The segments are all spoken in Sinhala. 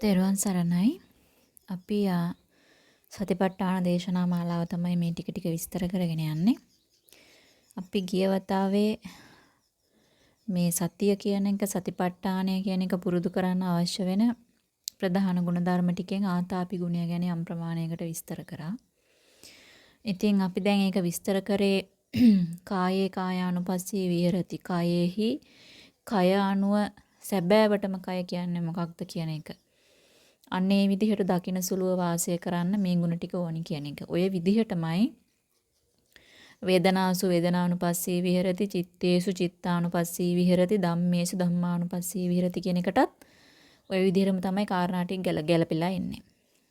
තෙරුවන් සරණයි. අපි සතිපට්ඨාන දේශනා මාලාව තමයි මේ ටික ටික විස්තර කරගෙන යන්නේ. අපි ගිය වතාවේ මේ සතිය කියන එක සතිපට්ඨානය කියන එක පුරුදු කරන්න අවශ්‍ය වෙන ප්‍රධාන ගුණධර්ම ටිකෙන් ආතාපි ගුණය ගැන යම් ප්‍රමාණයකට විස්තර කරා. ඉතින් අපි දැන් ඒක විස්තර කරේ කායේ කායානුපස්සී විහෙරති කායේහි කය අනුව සැබෑවටම කය කියන්නේ මොකක්ද කියන එක. අන්න ඒ විදිහට දකින සුළුව වාසය කරන්න මේ ಗುಣ ටික ඕනි කියන එක. ඔය විදිහටමයි වේදනාසු වේදනානුපස්සී විහෙරති චිත්තේසු චිත්තානුපස්සී විහෙරති ධම්මේසු ධම්මානුපස්සී විහෙරති කියන එකටත් ඔය විදිහටම තමයි කාරණා ටික ගැලපෙලා ඉන්නේ.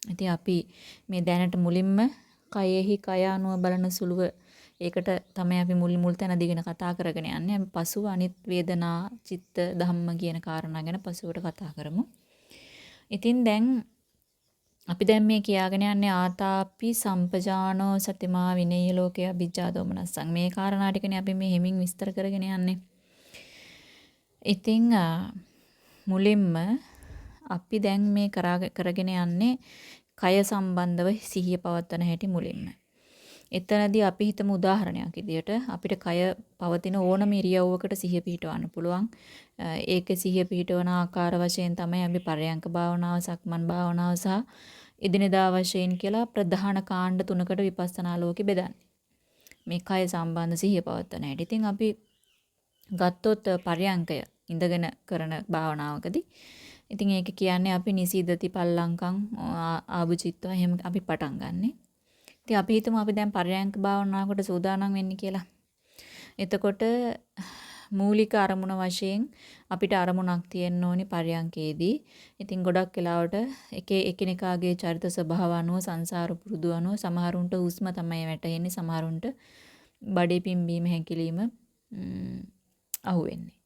ඉතින් අපි මේ දැනට මුලින්ම කයෙහි කය අනුව බලන සුළුව ඒකට තමයි අපි මුල් මුල් තැන දිගෙන කතා කරගෙන යන්නේ. අපි පසුව අනිත් වේදනා, චිත්ත, ධම්ම කියන කාරණා ගැන පසුවට කතා කරමු. ඉතින් දැන් අපි දැන් මේ කියාගෙන යන්නේ ආතාපි සම්පජානෝ සතිමා විනේය ලෝකේ අභිජ්ජා දෝමනස්සං මේ කාරණා ටිකනේ අපි මේ හිමින් විස්තර කරගෙන යන්නේ. ඉතින් මුලින්ම අපි දැන් මේ කරගෙන යන්නේ කය සම්බන්ධව සිහිය පවත්වන හැටි මුලින්ම. එතනදී අපි හිතමු උදාහරණයක් විදියට අපිට කය පවතින ඕනම ඉරියව්වකට සිහිය පිහිටවන්න පුළුවන්. ඒකේ සිහිය පිහිටවන ආකාර වශයෙන් තමයි අපි පරයන්ක භාවනාව, සක්මන් භාවනාව සහ එදිනෙදා වශයෙන් කියලා ප්‍රධාන කාණ්ඩ තුනකට විපස්සනා ලෝකෙ බෙදන්නේ. මේ කය සම්බන්ධ සිහිය පවත්වන හැටි. ඉතින් අපි ගත්තොත් පරයන්කය ඉඳගෙන කරන භාවනාවකදී ඉතින් ඒක කියන්නේ අපි නිසීදති පල්ලංකම් ආභුචිත්වා එහෙම අපි පටන් ගන්නෙ. ඉතින් අපි හිතමු අපි දැන් පරයන්ක භාවනාවකට සූදානම් වෙන්නේ කියලා. එතකොට මූලික අරමුණ වශයෙන් අපිට අරමුණක් තියෙන්න ඕනි පරයන්කේදී. ඉතින් ගොඩක් වෙලාවට එක එකිනෙකාගේ චරිත ස්වභාව අනුව සංසාර පුරුදු අනුව සමහරුන්ට හුස්ම තමයි වැටෙන්නේ සමහරුන්ට බඩේ පිම්බීම හැකිලිම අහුවෙන්නේ.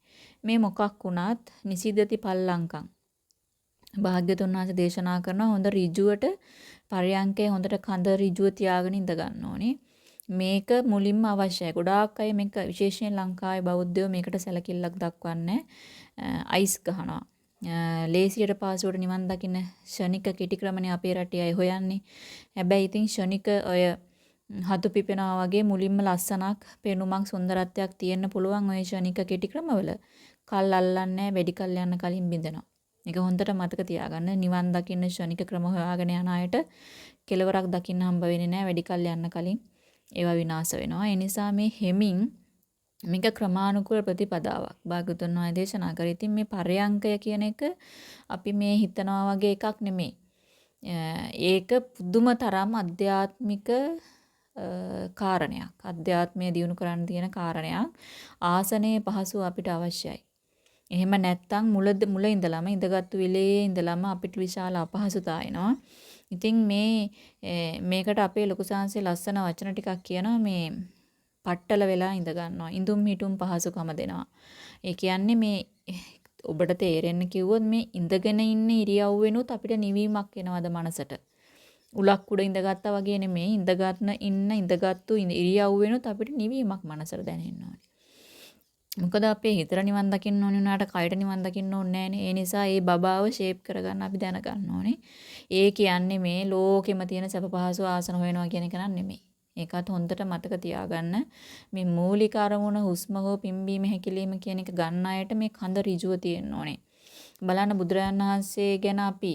මේ මොකක් වුණත් නිසිදති පල්ලංකම් භාග්‍යතුන් වහන්සේ දේශනා කරන හොඳ ඍජුවට පරයන්කේ හොඳට කඳ ඍජුව තියාගෙන ඉඳ ගන්න ඕනේ. මේක මුලින්ම අවශ්‍යයි. ගොඩාක් අය මේක විශේෂයෙන් ලංකාවේ බෞද්ධයෝ මේකට සැලකිල්ලක් දක්වන්නේ අයිස් ගහනවා. ලේසියට පාසුවට නිවන් දකින්න ෂණික කෙටි ක්‍රමනේ අපේ රටේ අය හොයන්නේ. හැබැයි ඉතින් ෂණික ඔය හතු පිපෙනවා වගේ මුලින්ම ලස්සනක් පෙනුමක් සුන්දරත්වයක් තියෙන්න පුළුවන් ඔය ෂණික කෙටි ක්‍රමවල. කල් අල්ලන්නේ වැඩි කල් යන කලින් බින්දෙනවා. ඒක හොඳට මතක තියාගන්න. නිවන් දකින්න ශනික ක්‍රම හොයාගෙන යන අයට කෙලවරක් දකින්න හම්බ වෙන්නේ නැහැ වැඩි කල් යන්න කලින්. ඒවා විනාශ වෙනවා. ඒ නිසා මේ හෙමින් මේක ක්‍රමානුකූල ප්‍රතිපදාවක්. භාගතුන් වහන්සේ දේශනා කරේ. ඉතින් මේ පරයන්කය කියන එක අපි මේ හිතනවා වගේ එකක් නෙමෙයි. ඒක පුදුම තරම් අධ්‍යාත්මික කාරණයක්. අධ්‍යාත්මය දියුණු කරන්න තියෙන කාරණයක්. ආසනයේ පහසුව අපිට අවශ්‍යයි. එහෙම නැත්තම් මුලද මුල ඉඳලම ඉඳගත්තු වෙලේ ඉඳලම අපිට විශාල අපහසුතා එනවා. ඉතින් මේ මේකට අපේ ලොකු සාංශේ ලස්සන වචන ටිකක් කියනවා මේ පట్టල වෙලා ඉඳ ගන්නවා. ඉඳුම් හිටුම් පහසුකම දෙනවා. ඒ කියන්නේ මේ ඔබට තේරෙන්න කිව්වොත් මේ ඉඳගෙන ඉන්න ඉරියව්වෙනුත් අපිට නිවීමක් එනවද මනසට? උලක් උඩ ඉඳගත්තා වගේ නෙමෙයි ඉඳගත්න ඉන්න ඉඳගත්තු ඉරියව්වෙනුත් අපිට නිවීමක් මනසට දැනෙන්න ඕනේ. මොකද අපේ හිතට නිවන් දකින්න ඕනේ උනාට කයට නිවන් දකින්න ඕනේ නෑනේ. ඒ නිසා ඒ බබාව ෂේප් කරගන්න අපි දැනගන්න ඕනේ. ඒ කියන්නේ මේ ලෝකෙම තියෙන සැප පහසු ආසන හොයනවා කියන එක නෙමෙයි. ඒකත් හොඳට මතක තියාගන්න. මේ මූලික අරමුණ හුස්ම හෝ පිම්බීම හැකිලිම කියන එක ගන්න අයට මේ කඳ ඍජුව තියෙන්න ඕනේ. බලන්න බුදුරජාණන් වහන්සේ ගැන අපි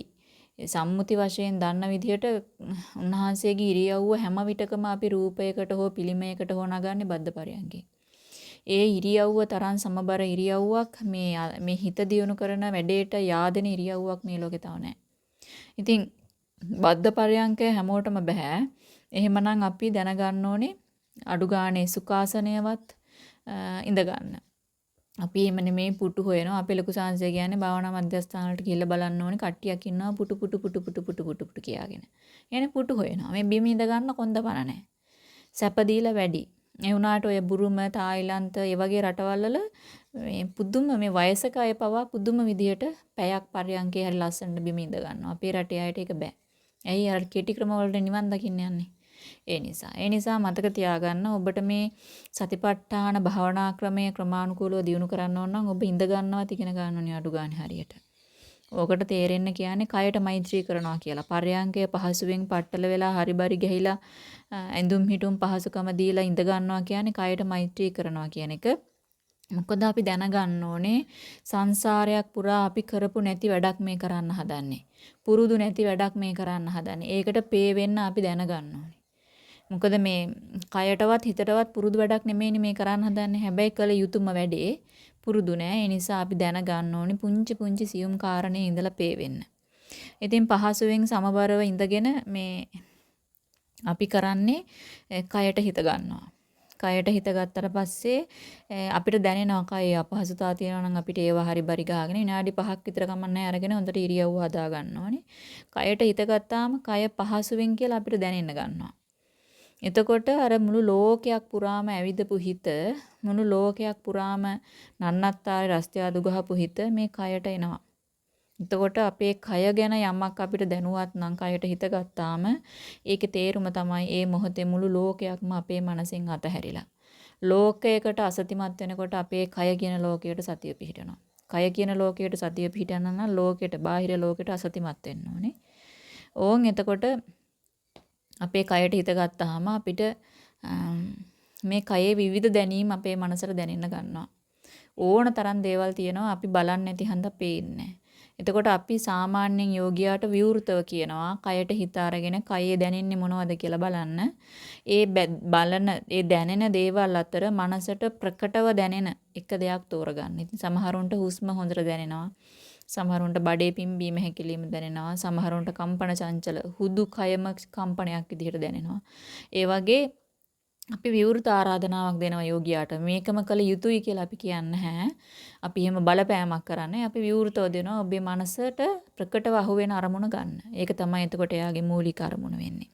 සම්මුති වශයෙන් දන්න විදිහට උන්වහන්සේගේ ඉරියව්ව හැම විටකම අපි රූපයකට හෝ පිළිමයකට හෝ නගන්නේ බද්ධ පරයන්ගේ. ඒ ඉරියව්ව තරම් සමබර ඉරියව්වක් මේ මේ හිත දියුණු කරන වැඩේට yaadෙන ඉරියව්වක් මේ ලෝකේ තව නැහැ. ඉතින් බද්ධ පරයන්කය හැමෝටම බෑ. එහෙමනම් අපි දැනගන්න ඕනේ අඩු ගානේ සුඛාසනයවත් ඉඳ ගන්න. අපි එහෙම නෙමේ පුටු හොයනවා. අපේ ලොකු සංසය කියන්නේ භාවනා මධ්‍යස්ථාන වලට ගිහිල්ලා බලන්න ඕනේ කට්ටියක් ඉන්නවා පුටු පුටු පුටු පුටු පුටු පුටු පුටු කියාගෙන. එනේ පුටු හොයනවා. මේ බිම ඉඳ ගන්න කොන්ද පණ නැහැ. සැප දීලා වැඩි. ඒ වුණාට ඔය බුරුම තායිලන්ත ඒ වගේ රටවල් වල මේ පුදුම මේ වයසක අය පවා පුදුම විදියට පැයක් පරයන්කේ හරි ලස්සනට බිම ඉඳ ගන්නවා. අපේ රටේ අයට ඒක බෑ. ඇයි අර කෙටි ක්‍රම වලට නිවන් දකින්න යන්නේ. ඒ නිසා. ඒ නිසා මතක තියාගන්න ඔබට මේ සතිපට්ඨාන භාවනා ක්‍රමය ක්‍රමානුකූලව දියුණු කරන්න ඕන නම් ඔබ ඉඳ ගන්නවත් ඉගෙන ගන්න ඕනේ අඩු ගන්න හරියට. ඕකට තේරෙන්න කියන්නේ කයට මෛත්‍රී කරනවා කියලා. පර්යාංකය පහසුවෙන් පట్టල වෙලා හරිබරි ගහිලා ඇඳුම් හිටුම් පහසුකම දීලා ඉඳ ගන්නවා කියන්නේ කයට මෛත්‍රී කරනවා කියන එක. මොකද අපි දැනගන්න ඕනේ සංසාරයක් පුරා අපි කරපු නැති වැඩක් මේ කරන්න හදන්නේ. පුරුදු නැති වැඩක් මේ කරන්න හදන්නේ. ඒකට පේ වෙන්න අපි දැනගන්න ඕනේ. මොකද මේ කයටවත් හිතටවත් පුරුදු වැඩක් නෙමෙයිනේ මේ කරන්න හදන්නේ. හැබැයි කළ යුතුයම වැඩේ පුරුදු නෑ. ඒ නිසා අපි දැනගන්න ඕනේ පුංචි පුංචි සියුම් කාරණේ ඉඳලා පේ වෙන්න. ඉතින් පහසුවෙන් සමබරව ඉඳගෙන මේ අපි කරන්නේ කයට හිත ගන්නවා. කයට හිත ගත්තට පස්සේ අපිට දැනෙනවා කයේ අපහසුතාව තියෙනවා නම් අපිට ඒව හරි බරි ගහගෙන විනාඩි 5ක් විතර කමන්නේ අරගෙන හොඳට ඉරියව්ව හදා ගන්න ඕනේ. කයට හිත ගත්තාම කය පහසුවෙන් කියලා අපිට දැනෙන්න ගන්නවා. එතකොට අර මුළු ලෝකයක් පුරාම ඇවිදපු හිත මුළු ලෝකයක් පුරාම නන්නත්තාරේ රස්තියාදු ගහපු හිත මේ කයට එනවා. එතකොට අපේ කය ගැන යමක් අපිට දැනුවත් නම් කයට හිත ගත්තාම ඒකේ තේරුම තමයි ඒ මොහොතේ මුළු ලෝකයක්ම අපේ මනසෙන් අතහැරිලා. ලෝකයකට අසතිමත් වෙනකොට අපේ කය කියන ලෝකයට සතිය පිහිටනවා. කය කියන ලෝකයට සතිය පිහිටන්න නම් ලෝකෙට බාහිර ලෝකෙට අසතිමත් වෙන්න ඕනේ. ඕන් එතකොට අපේ කයට හිත ගත්තාම අපිට මේ කයේ විවිධ දැනීම් අපේ මනසට දැනෙන්න ගන්නවා. ඕන තරම් දේවල් තියෙනවා අපි බලන්නේ නැති හන්ද පේන්නේ එතකොට අපි සාමාන්‍යයෙන් යෝගියාට විවෘතව කියනවා කයට හිත අරගෙන කයේ දැනෙන්නේ මොනවද කියලා බලන්න. ඒ බලන ඒ දැනෙන දේවල් අතර මනසට ප්‍රකටව දැනෙන එක දෙයක් තෝරගන්න. ඉතින් සමහරුන්ට හුස්ම හොඳට දැනෙනවා. සමහරුන්ට බඩේ පිම්බීම හැකිලිම දැනෙනවා. සමහරුන්ට කම්පන චංචල හුදු කයම කම්පනයක් විදිහට දැනෙනවා. ඒ වගේ අපි විවෘත ආරාධනාවක් දෙනවා යෝගියාට. මේකම කළ යුතුයි කියලා අපි කියන්නේ නැහැ. අපි එහෙම බලපෑමක් කරන්නේ. අපි විවෘතව දෙනවා ඔබේ මනසට ප්‍රකටව අහුවෙන අරමුණ ගන්න. ඒක තමයි එතකොට එයාගේ මූලික අරමුණ වෙන්නේ.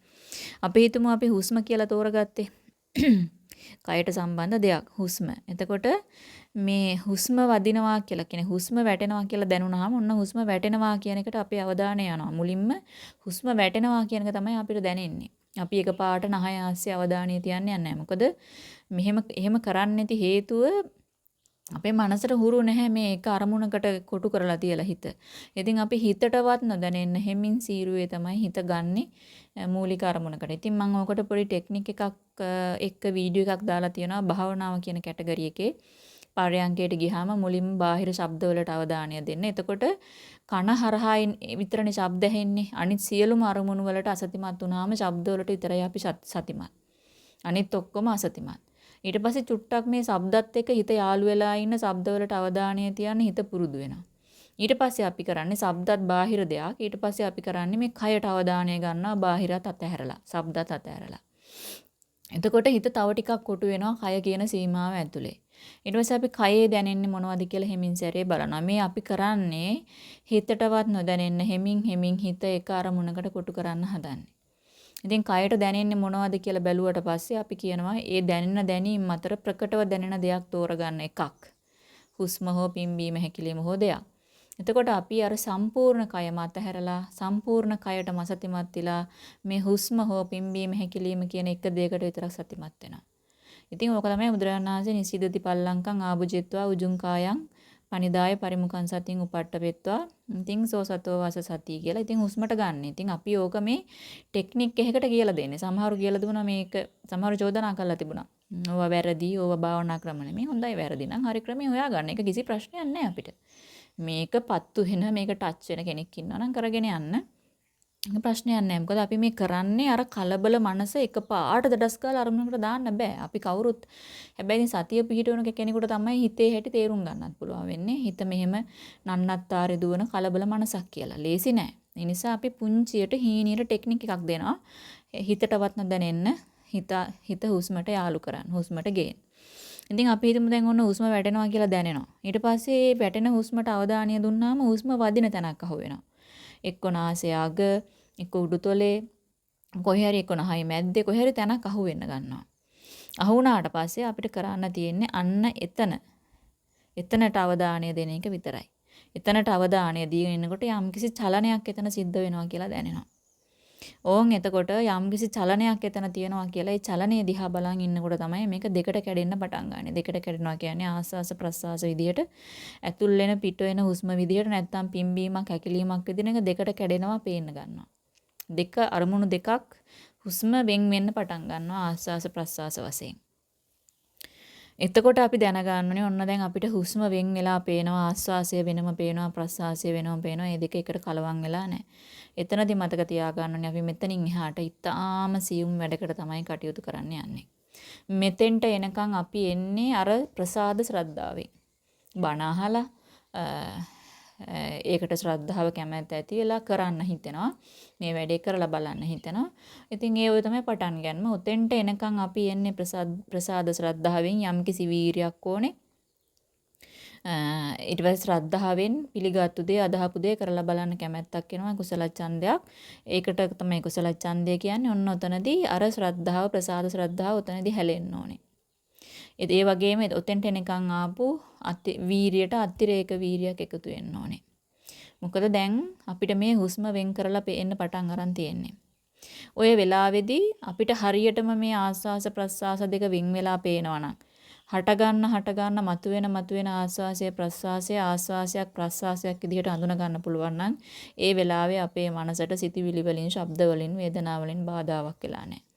අපි හිතමු අපි හුස්ම කියලා තෝරගත්තේ. කයට සම්බන්ධ දෙයක් හුස්ම. එතකොට මේ හුස්ම වදිනවා කියලා කියන්නේ හුස්ම වැටෙනවා කියලා දැනුණාම ඔන්න හුස්ම වැටෙනවා කියන එකට අපේ අවධානය යනවා. මුලින්ම හුස්ම වැටෙනවා කියන එක තමයි අපිට දැනෙන්නේ. අපි එකපාරට නහය ආස්සේ අවධානය තියන්නේ නැහැ. මොකද මෙහෙම එහෙම කරන්න නැති හේතුව අපේ මනසට හුරු නැහැ මේ එක අරමුණකට කොටු කරලා තියලා හිත. ඉතින් අපි හිතටවත් නොදැනෙන්න හැමින් සීරුවේ තමයි හිත ගන්නෙ මූලික අරමුණකට. ඉතින් මම ඔකට පොඩි ටෙක්නික් එකක් එක්ක වීඩියෝ එකක් දාලා තියෙනවා භාවනාව කියන කැටගරි එකේ. පරයන්කයට ගියාම මුලින්ම බාහිර ශබ්දවලට අවධානය දෙන්න. එතකොට කන හරහා විතරනේ ශබ්ද ඇහෙන්නේ. අනිත් සියලුම අරමුණු වලට අසතිමත් වුණාම ශබ්ද වලට විතරයි අපි සතිමත්. අනිත් ඔක්කොම අසතිමත්. ඊට පස්සේ චුට්ටක් මේ ශබ්දත් එක්ක හිත යාළු වෙලා ඉන්න ශබ්ද වලට අවධානය තියන්න හිත පුරුදු වෙනවා. ඊට පස්සේ අපි කරන්නේ ශබ්දත් බාහිර දෙයක්. ඊට පස්සේ අපි කරන්නේ මේ කයට අවධානය ගන්නවා බාහිරත් අතහැරලා. ශබ්දත් අතහැරලා. එතකොට හිත තව ටිකක් කොටු වෙනවා කය කියන සීමාව ඇතුලේ. ඊට පස්සේ අපි කයේ දැනෙන්නේ මොනවද කියලා හෙමින් සැරේ බලනවා. මේ අපි කරන්නේ හිතටවත් නොදැනෙන්න හෙමින් හෙමින් හිත එක අරමුණකට කොටු කරන්න හදන්නේ. ඉතින් කයට දැනෙන්නේ මොනවද කියලා බැලුවට පස්සේ අපි කියනවා ඒ දැනෙන දැනීම් අතර ප්‍රකටව දැනෙන දෙයක් තෝරගන්න එකක්. හුස්ම හෝ පිම්බීම හැකිලිම හෝ දෙයක්. එතකොට අපි අර සම්පූර්ණ කය මතහැරලා සම්පූර්ණ කයට මසතිමත් වෙලා මේ හුස්ම හෝ පිම්බීම හැකිලිම කියන එක දෙයකට විතරක් සතිමත් වෙනවා. ඉතින් ඕක තමයි බුදුරජාණන් වහන්සේ නිසිදති පල්ලංකං ආභුජෙත්වා උජුං කායං පනිදාය පරිමුඛං සතින් උපට්ඨපෙත්වා ඉතින් සෝ සතෝ වාස සති කියලා. ඉතින් හුස්මට ගන්න. ඉතින් අපි ඕක මේ ටෙක්නික් එකකට කියලා දෙන්නේ. සමහරු කියලා දුන්නා මේක සමහරු චෝදනා කරලා තිබුණා. ඕවා වැරදි, ඕවා භාවනා ක්‍රම නෙමෙයි. හොඳයි වැරදි නම් හරි ක්‍රමේ හොයාගන්න. ඒක කිසි ප්‍රශ්නයක් නැහැ අපිට. මේක පත්තු වෙන මේක ටච් වෙන කෙනෙක් ඉන්නවා නම් කරගෙන යන්න. ප්‍රශ්නයක් නැහැ. මොකද අපි මේ කරන්නේ අර කලබල මනස එකපාරට දඩස් ගාලා අරමුණකට දාන්න බෑ. අපි කවුරුත් හැබැයි සතිය පිහිටවන කෙනෙකුට තමයි හිතේ හැටි තේරුම් ගන්නත් පුළුවන් වෙන්නේ. හිත මෙහෙම නන්නත්තාරේ දුවන කලබල මනසක් කියලා. ලේසි නෑ. ඒ නිසා අපි පුංචියට හීනියට ටෙක්නික් එකක් දෙනවා. හිතටවත් නොදැනෙන්න හිත හිත හුස්මට යාලු කරන්න. හුස්මට ගේන්න. ඉතින් අපි හිතමු දැන් ඔන්න හුස්ම වැටෙනවා කියලා දැනෙනවා. ඊට පස්සේ වැටෙන හුස්මට අවධානය දුන්නාම හුස්ම වදින තැනක් අහුවෙනවා. එක්ක නාසය අග, එක්ක උඩුතොලේ, කොහේ හරි එක්ක නහය මැද්දේ කොහේ හරි තැනක් අහු වෙන්න ගන්නවා. අහු වුණාට පස්සේ අපිට කරන්න තියෙන්නේ අන්න එතන. එතනට අවධානය දෙන එක විතරයි. එතනට අවධානය දීගෙන ඉන්නකොට යම්කිසි චලනයක් එතන සිද්ධ වෙනවා කියලා දැනෙනවා. ඕන් එතකොට යම්කිසි චලනයක් එතන තියෙනවා කියලා ඒ චලනයේ දිහා බලන් ඉන්නකොට තමයි මේක දෙකට කැඩෙන්න පටන් ගන්නෙ. දෙකට කැඩෙනවා කියන්නේ ආස්වාස ප්‍රස්වාස විදියට ඇතුල් වෙන පිට වෙන හුස්ම විදියට නැත්තම් පිම්බීමක් හැකිලීමක් විදින එක දෙකට කැඩෙනවා පේන්න ගන්නවා. දෙක අරමුණු දෙකක් හුස්ම වෙන් වෙන්න පටන් ගන්නවා ආස්වාස ප්‍රස්වාස වශයෙන්. එතකොට අපි දැනගන්න ඕනේ ඔන්න දැන් අපිට හුස්ම වෙන් වෙලා පේනවා ආස්වාසය වෙනම පේනවා ප්‍රස්වාසය වෙනම පේනවා. මේ දෙක එකට කලවම් වෙලා නැහැ. එතනදී මතක තියාගන්න ඕනේ අපි මෙතනින් එහාට ඉතාම සියුම් වැඩකට තමයි කටයුතු කරන්න යන්නේ. මෙතෙන්ට එනකන් අපි එන්නේ අර ප්‍රසාද ශ්‍රද්ධාවෙන්. බණ අහලා ඒකට ශ්‍රද්ධාව කැමැත්ත ඇති වෙලා කරන්න හිතෙනවා. මේ වැඩේ කරලා බලන්න හිතෙනවා. ඉතින් ඒ ඔය තමයි පටන් ගන්න. උතෙන්ට එනකන් අපි එන්නේ ප්‍රසාද ප්‍රසාද ශ්‍රද්ධාවෙන් යම්කිසි වීරියක් ඕනේ. ඊට පස්සේ ශ්‍රද්ධාවෙන් පිළිගත්තු දේ අදහපු දේ කරලා බලන්න කැමැත්තක් එනවා කුසල ඡන්දයක්. ඒකට තමයි කුසල ඡන්දය කියන්නේ. ඔන්න ඔතනදී අර ශ්‍රද්ධාව ප්‍රසාද ශ්‍රද්ධාව ඔතනදී හැලෙන්න ඕනේ. ඒ වගේම ඔතෙන්ට එනකන් ආපු අති වීරියට අතිරේක වීරියක් එකතු වෙන්න ඕනේ. මොකද දැන් අපිට මේ හුස්ම වෙන් කරලා පේන්න පටන් අරන් තියෙන්නේ. ඔය වෙලාවේදී අපිට හරියටම මේ ආස්වාස ප්‍රස්වාස දෙක වෙන් වෙලා පේනවනම් හට ගන්න හට ගන්න මතුවෙන මතුවෙන ආස්වාසය ප්‍රස්වාසය ආස්වාසයක් ප්‍රස්වාසයක් විදිහට අඳුන ගන්න පුළුවන් නම් ඒ වෙලාවේ අපේ මනසට සිතිවිලි වලින් ශබ්ද වලින් වේදනා වලින් බාධාවක් වෙලා නැහැ.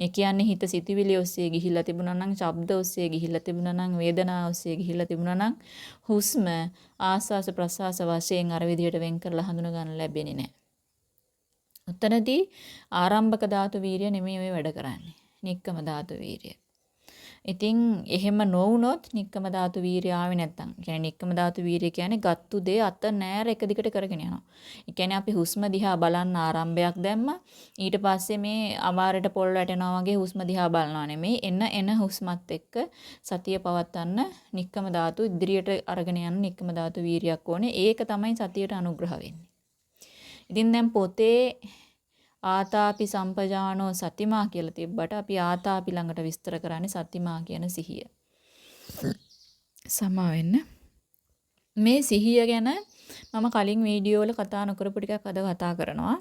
ඒ කියන්නේ හිත සිතුවිලි ඔස්සේ ගිහිල්ලා තිබුණා නම්, ශබ්ද ඔස්සේ ගිහිල්ලා තිබුණා නම්, වේදනා ඔස්සේ ගිහිල්ලා තිබුණා නම්, හුස්ම ආස්වාස ප්‍රසආස වශයෙන් අර විදිහට වෙන් කරලා හඳුනා ගන්න ලැබෙන්නේ නැහැ. උතනදී ආරම්භක ධාතු වීරිය නෙමෙයි ඔය වැඩ කරන්නේ. නික්කම ධාතු වීරිය. ඉතින් එහෙම නොවුනොත් නික්කම ධාතු වීරිය ආවේ නැත්තම්. ඒ කියන්නේ නික්කම ධාතු වීරිය කියන්නේ ගත්තු දේ අත නෑර එක දිගට කරගෙන යනවා. ඒ කියන්නේ අපි හුස්ම දිහා බලන්න ආරම්භයක් දැම්මා. ඊට පස්සේ මේ අමාරයට පොල් වැටෙනවා වගේ හුස්ම දිහා බලනවා නෙමෙයි. එන එන හුස්මත් එක්ක සතිය පවත්වන්න නික්කම ධාතු ඉදිරියට අරගෙන යන නික්කම ධාතු වීරියක් ඕනේ. ඒක තමයි සතියට අනුග්‍රහ වෙන්නේ. ඉතින් දැන් පොතේ ආතාපි සම්පජානෝ සතිමා කියලා තිබ්බට අපි ආතාපි ළඟට විස්තර කරන්නේ සතිමා කියන සිහිය. සමා වෙන්න. මේ සිහිය ගැන මම කලින් වීඩියෝ වල කතා නොකරපු ටිකක් අද කතා කරනවා.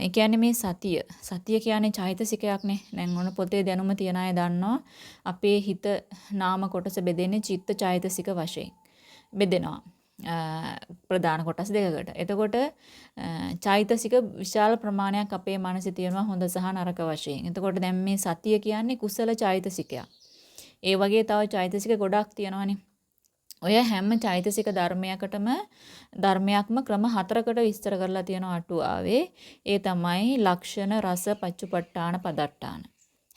ඒ කියන්නේ මේ සතිය. සතිය කියන්නේ චෛතසිකයක්නේ. දැන් ඔන්න පොතේ දැනුම තියන අය දන්නවා. අපේ හිත නාම කොටස බෙදෙන්නේ චිත්ත චෛතසික වශයෙන්. බෙදෙනවා. ප්‍රධාන කොටස් දෙකකට. එතකොට චෛතසික විශාල ප්‍රමාණයක් අපේ මනසේ තියෙනවා හොඳ සහ නරක වශයෙන්. එතකොට දැන් මේ සතිය කියන්නේ කුසල චෛතසිකයක්. ඒ වගේ තව චෛතසික ගොඩක් තියෙනවානේ. ඔය හැම චෛතසික ධර්මයකටම ධර්මයක්ම ක්‍රම හතරකට විස්තර කරලා තියෙනවා අටුවාවේ. ඒ තමයි ලක්ෂණ රස පච්චුපට්ඨාන පදට්ඨාන.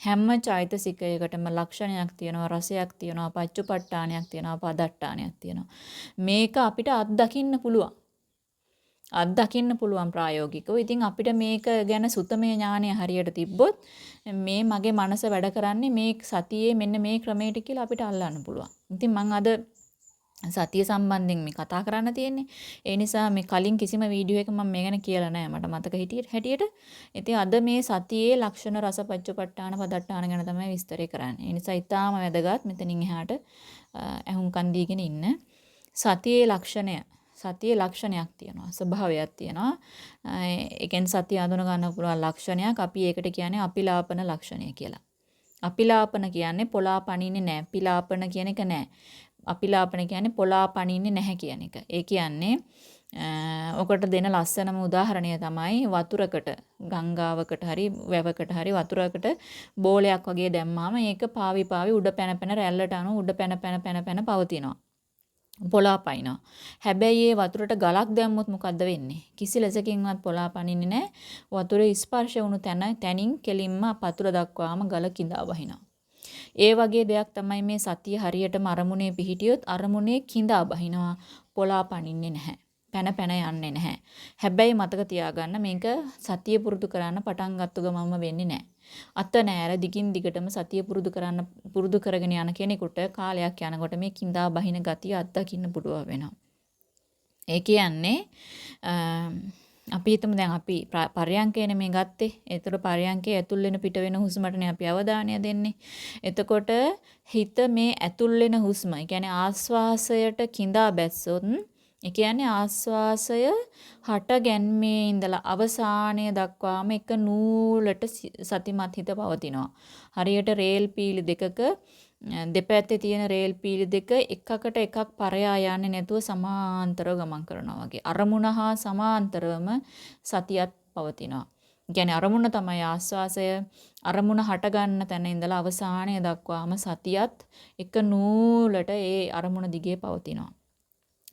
හැම චෛතසිකයකටම ලක්ෂණයක් තියෙනවා රසයක් තියෙනවා පච්චුපට්ඨානයක් තියෙනවා පදට්ඨානයක් තියෙනවා. මේක අපිට අත්දකින්න පුළුවන්. අත්දකින්න පුළුවන් ප්‍රායෝගිකව. ඉතින් අපිට මේක ගැන සුතමේ ඥානය හරියට තිබ්බොත් මේ මගේ මනස වැඩ කරන්නේ මේ සතියේ මෙන්න මේ ක්‍රමයට කියලා අපිට අල්ලන්න පුළුවන්. ඉතින් මම අද සතිය සම්බන්ධයෙන් මේ කතා කරන්න තියෙන්නේ. ඒ නිසා මේ කලින් කිසිම වීඩියෝ එකක මම මේ ගැන කියලා නැහැ. මට මතක හිටියට හැටියට. ඉතින් අද මේ සතියේ ලක්ෂණ රසපච්චපට්ඨාන පදට්ඨාන ගැන තමයි විස්තරය කරන්නේ. ඒ නිසා ඊටාම වැදගත් මෙතනින් එහාට ඇහුම්කන් දීගෙන ඉන්න. සතියේ ලක්ෂණය සතියේ ලක්ෂණයක් තියෙනවා ස්වභාවයක් තියෙනවා ඒ කියන්නේ සතිය අඳුන ගන්න පුළුවන් ලක්ෂණයක් අපි ඒකට කියන්නේ අපිලාපන ලක්ෂණය කියලා අපිලාපන කියන්නේ පොලා පණින්නේ නැහැ පිලාපන කියන එක නැහැ අපිලාපන කියන්නේ පොලා පනින්නේ නැහැ කියන එක. ඒ කියන්නේ ඔකට දෙන ලස්සනම උදාහරණය තමයි වතුරකට ගංගාවකට හරි වැවකට හරි වතුරකට බෝලයක් වගේ දැම්මාම ඒක පාවි පාවි උඩ පැන පැන රැල්ලට අනු උඩ පැන පැන පැන පැන පවතිනවා. පොලා පනිනවා. හැබැයි ඒ වතුරට ගලක් දැම්මොත් මොකද්ද වෙන්නේ? කිසි ලෙසකින්වත් පොලා පනින්නේ නැහැ. වතුරේ ස්පර්ශ වුණු තැන තැනින් කෙලින්ම පතුර දක්වාම ගල කිඳා වහිනවා. ඒ වගේ දෙයක් තමයි මේ සතිය හරියටම අරමුණේ පිහිටියොත් අරමුණේ කිඳා බහිනවා පොලා පනින්නේ නැහැ. පැන පැන යන්නේ නැහැ. හැබැයි මතක තියාගන්න මේක සතිය පුරුදු කරන්න පටන් ගත්ත ගමන්ම වෙන්නේ නැහැ. අත නෑර දිගින් දිගටම සතිය පුරුදු කරන්න පුරුදු කරගෙන යන කෙනෙකුට කාලයක් යනකොට මේ කිඳා බහින ගතිය අත්දකින්න පුළුවන් වෙනවා. ඒ කියන්නේ අපි හිතමු දැන් අපි පරයන්කේනේ මේ ගත්තේ. ඒතර පරයන්කේ ඇතුල් වෙන පිට වෙන හුස්මටනේ අපි අවධානය දෙන්නේ. එතකොට හිත මේ ඇතුල් වෙන හුස්ම, ඒ කියන්නේ ආස්වාසයට කිඳා බැස්සොත් ඒ කියන්නේ ආස්වාසය හට ගැන්මේ ඉඳලා අවසානය දක්වාම එක නූලට සතිමත් හිත පවතිනවා. හරියට රේල් පීලි දෙකක දෙපැත්තේ තියෙන රේල් පීලි දෙක එකකට එකක් පරයා යන්නේ නැතුව සමාන්තරව ගමන් කරනවා වගේ. අරමුණ හා සමාන්තරවම සතියත් පවතිනවා. කියන්නේ අරමුණ තමයි ආස්වාසය අරමුණ හට ගන්න තැන ඉඳලා අවසානය දක්වාම සතියත් එක නූලට ඒ අරමුණ දිගේ පවතිනවා.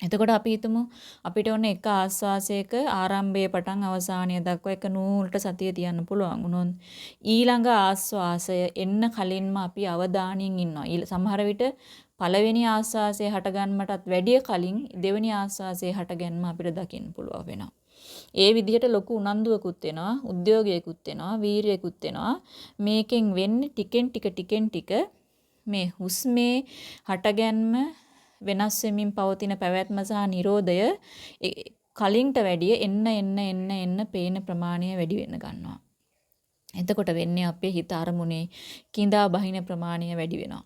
එතකොට අපි හිතමු අපිට ඔන්න එක ආස්වාසයක ආරම්භයේ පටන් අවසානය දක්වා එක නූලට සතිය තියන්න පුළුවන් වුණොත් ඊළඟ ආස්වාසය එන්න කලින්ම අපි අවධානයෙන් ඉන්නවා. සමහර විට පළවෙනි ආස්වාසය හටගන්නටත් වැඩිය කලින් දෙවෙනි ආස්වාසය හටගන්න අපිට දකින්න පුළුවන් වෙනවා. ඒ විදිහට ලොකු උනන්දුවකුත් වෙනවා, උද්‍යෝගයකුත් වෙනවා, වීරියකුත් වෙනවා. මේකෙන් වෙන්නේ ටිකෙන් ටික ටිකෙන් ටික මේ හුස්මේ හටගැන්ම වෙනස් වෙමින් පවතින පැවැත්ම සහ Nirodhaය කලින්ට වැඩිය එන්න එන්න එන්න එන්න පේන ප්‍රමාණය වැඩි වෙන්න ගන්නවා. එතකොට වෙන්නේ අපේ හිත අරමුණේ කිඳා බහින ප්‍රමාණය වැඩි වෙනවා.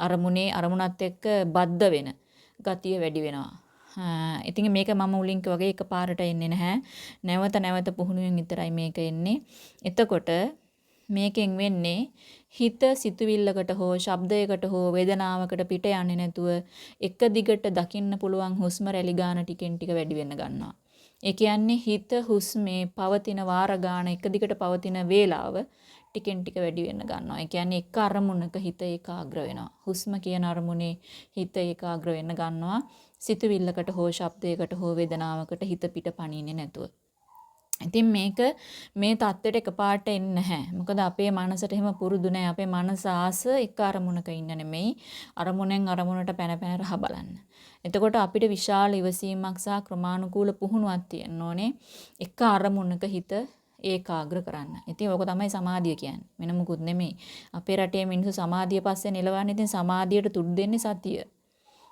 අරමුණේ අරමුණත් එක්ක බද්ධ වෙන ගතිය වැඩි වෙනවා. ඉතින් මේක මම මුලින් වගේ එකපාරට එන්නේ නැහැ. නැවත නැවත පුහුණුවෙන් විතරයි මේක එන්නේ. එතකොට මේකෙන් වෙන්නේ හිත සිතුවිල්ලකට හෝ ශබ්දයකට හෝ වේදනාවකට පිට යන්නේ නැතුව එක දිගට දකින්න පුළුවන් හුස්ම රැලි ගන්න ටිකෙන් ටික වැඩි වෙන්න ගන්නවා. ඒ කියන්නේ හිත හුස්මේ පවතින වාර ගන්න එක දිගට පවතින වේලාව ටිකෙන් ටික වැඩි වෙන්න ගන්නවා. ඒ කියන්නේ එක අරමුණක හිත ඒකාග්‍ර වෙනවා. හුස්ම කියන අරමුණේ හිත ඒකාග්‍ර වෙන්න ගන්නවා. සිතුවිල්ලකට හෝ ශබ්දයකට හෝ වේදනාවකට හිත පිට පණින්නේ නැතුව. ඉතින් මේක මේ தත්ත්වයට එකපාරට එන්නේ නැහැ. මොකද අපේ මනසට එහෙම පුරුදු නැහැ. අපේ මනස ආස එක අරමුණක ඉන්න නෙමෙයි. අරමුණෙන් අරමුණට පැන පැන රහ බලන්න. එතකොට අපිට විශාල ඉවසීමක් සහ ක්‍රමානුකූල පුහුණුවක් තියෙන්න ඕනේ. එක අරමුණක හිත ඒකාග්‍ර කරන්න. ඉතින් ඕක තමයි සමාධිය කියන්නේ. වෙන මොකුත් නෙමෙයි. අපේ රටේ මිනිස්සු සමාධිය පස්සේ නිලවන්නේ ඉතින් සමාධියට තුඩු දෙන්නේ සතිය.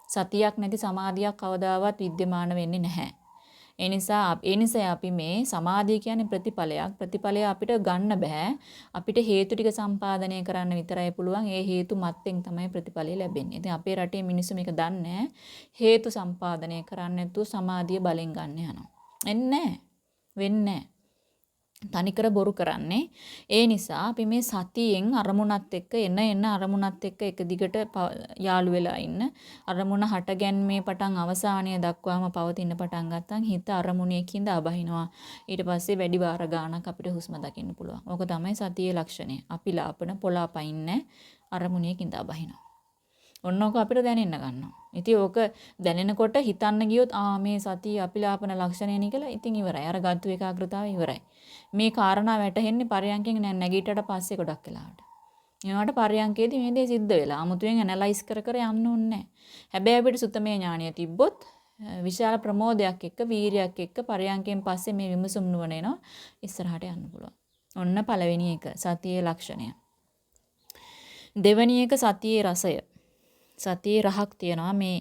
සතියක් නැති සමාධියක් කවදාවත් විද්‍යමාන වෙන්නේ නැහැ. ඒ නිසා ඒ නිසා අපි මේ සමාධිය කියන්නේ ප්‍රතිඵලයක්. ප්‍රතිඵලය අපිට ගන්න බෑ. අපිට හේතු ටික සම්පාදනය කරන්න විතරයි පුළුවන්. ඒ හේතු මත්තෙන් තමයි ප්‍රතිඵලය ලැබෙන්නේ. ඉතින් අපේ රටේ මිනිස්සු මේක දන්නේ හේතු සම්පාදනය කරන්න නැතුව සමාධිය බලෙන් ගන්න යනවා. එන්නේ වෙන්නේ තනිකර බොරු කරන්නේ. ඒ නිසා අපි මේ සතියෙන් අරමුණත් එක්ක එන එන අරමුණත් එක්ක එක දිගට යාළු වෙලා ඉන්න. අරමුණ හටගැන්මේ පටන් අවසානය දක්වාම පවතින පටන් ගත්තන් හිත අරමුණේකින්ද අබහිනවා. ඊට පස්සේ වැඩි වාර ගාණක් අපිට හුස්ම දකින්න පුළුවන්. ඕක තමයි සතියේ ලක්ෂණය. අපි ලාපන පොළාපයින්නේ අරමුණේකින්ද අබහිනවා. ඔන්න ඕක අපිට දැනෙන්න ගන්නවා. ඉතින් ඕක දැනෙනකොට හිතන්න ගියොත් ආ මේ සතිය අපිලාපන ලක්ෂණයනි කියලා ඉතින් ඉවරයි. අර ගත්තු ඒකාග්‍රතාවය ඉවරයි. මේ කාරණා වැටහෙන්නේ පරයන්කෙන් නැගීටට පස්සේ ගොඩක් වෙලාවට. ඒවට පරයන්කේදී මේ දේ සිද්ධ වෙලා 아무තුවෙන් ඇනලයිස් කර කර යන්න ඕනේ හැබැයි අපිට සුතමේ ඥානිය තිබ්බොත් විශාල ප්‍රමෝදයක් එක්ක වීරියක් එක්ක පරයන්කෙන් පස්සේ මේ විමසුම් නුවණ එනවා ඉස්සරහට යන්න පුළුවන්. ඔන්න පළවෙනි එක සතියේ ලක්ෂණය. දෙවැනි එක සතියේ රසය. සතියේ රහක් තියනවා. මේ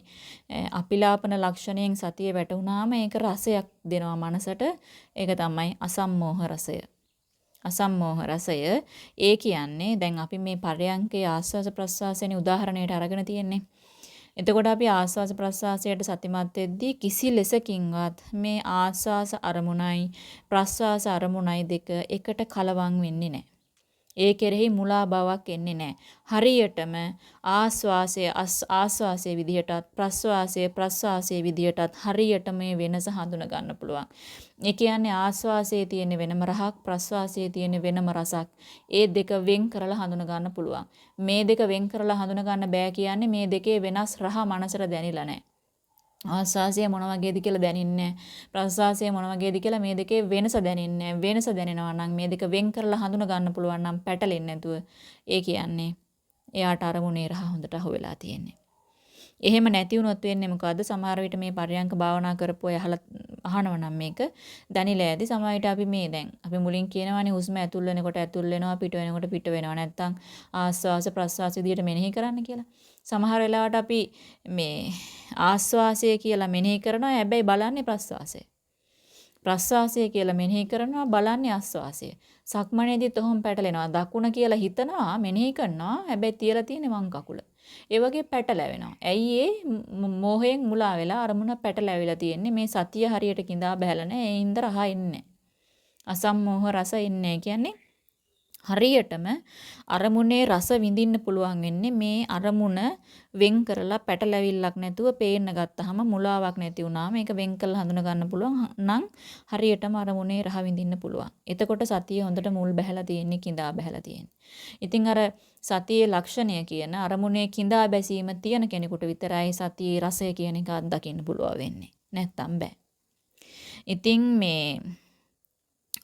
අපිලාපන ලක්ෂණයෙන් සතිය වැටුණාම ඒක රසයක් දෙනවා මනසට. ඒක තමයි අසම්මෝහ රසය. අසම්මෝහ රසය. ඒ කියන්නේ දැන් අපි මේ පරයන්කේ ආස්වාස ප්‍රස්වාසයෙන් උදාහරණයට අරගෙන තියෙන්නේ. එතකොට අපි ආස්වාස ප්‍රස්වාසයට සතිමත් වෙද්දී කිසි ලෙසකින්වත් මේ ආස්වාස අරමුණයි ප්‍රස්වාස අරමුණයි දෙක එකට කලවම් වෙන්නේ නැහැ. ඒ කෙරෙහි මුලා බවක් එන්නේ නැහැ. හරියටම ආස්වාසය ආස්වාසයේ විදිහටත් ප්‍රස්වාසය ප්‍රස්වාසයේ විදිහටත් හරියට මේ වෙනස හඳුන ගන්න පුළුවන්. ඒ කියන්නේ ආස්වාසයේ තියෙන වෙනම රහක් ප්‍රස්වාසයේ තියෙන වෙනම රසක්. ඒ දෙක වෙන් කරලා හඳුන ගන්න පුළුවන්. මේ දෙක වෙන් කරලා හඳුන ගන්න බෑ කියන්නේ මේ දෙකේ වෙනස් රහ මනසට දැනිලා නැහැ. ආස්වාසය මොන වගේද කියලා දැනින්නේ ප්‍රසවාසය මොන වගේද කියලා මේ දෙකේ වෙනස දැනින්නේ වෙනස දැනෙනවා නම් මේ දෙක වෙන් කරලා හඳුන ගන්න පුළුවන් නම් පැටලෙන්නේ නැතුව ඒ කියන්නේ එයාට අරමුණේ රහ හොඳට අහුවෙලා තියෙන්නේ. එහෙම නැති වුණොත් වෙන්නේ මොකද්ද? සමහර විට මේ පරියංක භාවනා කරපු අය අහලා අහනවා නම් මේක දැනිලා ඇති. සමහර විට අපි මේ දැන් අපි මුලින් කියනවානේ හුස්ම ඇතුල් වෙනකොට ඇතුල් වෙනවා පිට වෙනකොට පිට වෙනවා. නැත්තම් ආස්වාස ප්‍රස්වාස විදියට මෙනෙහි කරන්න කියලා. සමහර වෙලාවට අපි මේ ආස්වාසය කියලා මෙනෙහි කරනවා. හැබැයි බලන්නේ ප්‍රස්වාසය. ප්‍රස්වාසය කියලා මෙනෙහි කරනවා බලන්නේ ආස්වාසය. සක්මණේදීත් ඔහොම පැටලෙනවා. දකුණ කියලා හිතනවා මෙනෙහි කරනවා. හැබැයි තියලා තියෙන්නේ වම් කකුල. ඒ වගේ පැටලැවෙනවා. ඇයි ඒ මෝහයෙන් මුලා වෙලා අරමුණ පැටලැවිලා තියෙන්නේ. මේ සතිය හරියට கிඳා බහැලා නැහැ. ඒ හින්දා රහ එන්නේ අසම්මෝහ රස එන්නේ කියන්නේ හරියටම අරමුණේ රස විඳින්න පුළුවන් වෙන්නේ මේ අරමුණ වෙන් කරලා පැටලැවිල්ලක් නැතුව පේන්න ගත්තාම මුලාවක් නැති වුණාම ඒක වෙන් කරලා හඳුන ගන්න පුළුවන් නම් හරියටම අරමුණේ රහ විඳින්න පුළුවන්. එතකොට සතිය හොඳට මුල් බැහැලා තියෙන්නේ කිඳා බැහැලා තියෙන්නේ. ඉතින් අර සතියේ ලක්ෂණය කියන අරමුණේ කිඳා බැසීම තියෙන කෙනෙකුට විතරයි සතියේ රසය කියන එක අත්දකින්න පුළුවන් වෙන්නේ. නැත්තම් බෑ. ඉතින් මේ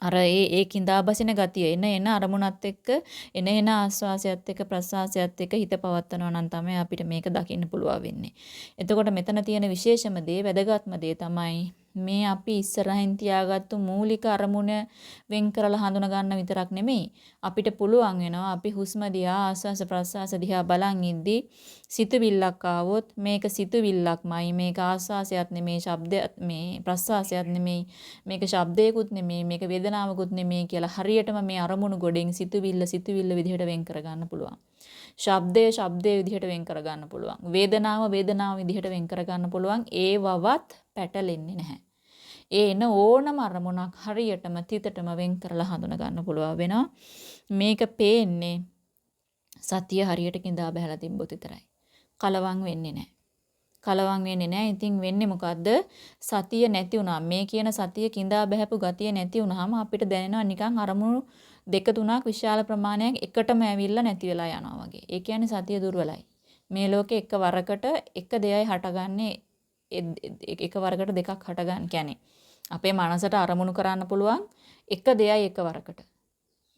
අර ඒ ඒ කිඳා බසින ගතිය එන එන අරමුණත් එක්ක එන එන ආස්වාසයත් එක්ක ප්‍රසආසයත් එක්ක හිත පවත්නවා නම් තමයි අපිට මේක දකින්න පුළුවන් වෙන්නේ. එතකොට මෙතන තියෙන විශේෂම දේ වැදගත්ම දේ තමයි මේ අපි ඉස්සරහින් තියාගත්තු මූලික අරමුණ වෙන් කරලා හඳුනා ගන්න විතරක් නෙමෙයි අපිට පුළුවන් වෙනවා අපි හුස්ම දිහා ආස්වාස ප්‍රස්වාස දිහා බලන් ඉද්දී සිතුවිල්ලක් ආවොත් මේක සිතුවිල්ලක්මයි මේක ආස්වාසයක් නෙමෙයි ශබ්දයක් මේ ප්‍රස්වාසයක් නෙමෙයි මේක ශබ්දයකුත් නෙමෙයි මේක වේදනාවකුත් නෙමෙයි කියලා හරියටම මේ අරමුණු ගොඩෙන් සිතුවිල්ල සිතුවිල්ල විදිහට වෙන් කර ගන්න පුළුවන්. ශබ්දය ශබ්දය විදිහට වෙන් කර ගන්න පුළුවන්. වේදනාව වේදනාව විදිහට වෙන් කර ගන්න පුළුවන්. ඒවවත් පැටලෙන්නේ නැහැ. ඒ එන ඕනම අරමුණක් හරියටම තිතටම වෙන් කරලා හඳුනා ගන්න පුළුවන් වෙනවා. මේක පේන්නේ සතිය හරියට කිඳා බහැලා තිබ්බොත් විතරයි. කලවම් වෙන්නේ නැහැ. කලවම් වෙන්නේ නැහැ. ඉතින් වෙන්නේ මොකද්ද? සතිය නැති වුණා. මේ කියන සතිය කිඳා බහැපු ගතිය නැති වුණාම අපිට දැනෙනවා නිකන් අරමුණු දෙක තුනක් විශාල ප්‍රමාණයක් එකටම ඇවිල්ලා නැති වෙලා යනවා වගේ. ඒ කියන්නේ සතිය දුර්වලයි. මේ ලෝකේ එක වරකට එක දෙයයි හටගන්නේ එක වරකට දෙකක් හටගන්න කියන්නේ අපේ මනසට අරමුණු කරන්න පුළුවන් එක දෙයයි එකවරකට.